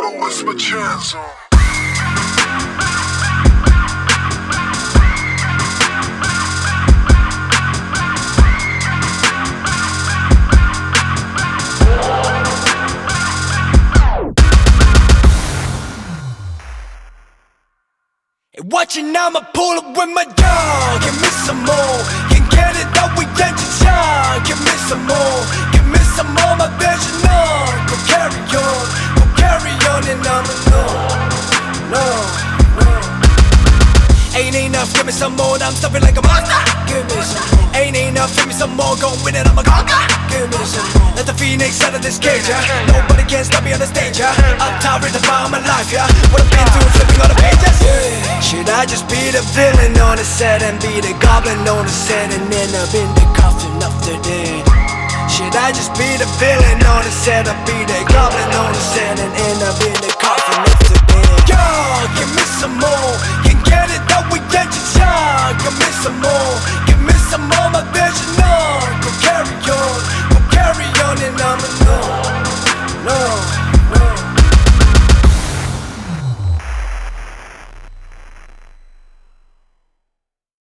know it's my chance. Watching I'ma pull up with my dog Give me some more Ain't enough, give me some more I'm stuffing like a monster. Give me some more. Ain't enough, give me some more Gon' win it, I'ma conquer. Give me some more. Let the phoenix out of this cage, yeah. Nobody can stop me on the stage, yeah. I'm tired about my life, yeah. What I've been through, flipping on the pages, yeah. Should I just be the villain on the set And be the goblin on the set And end up in the coffin of the dead? Should I just be the villain on the set And be the goblin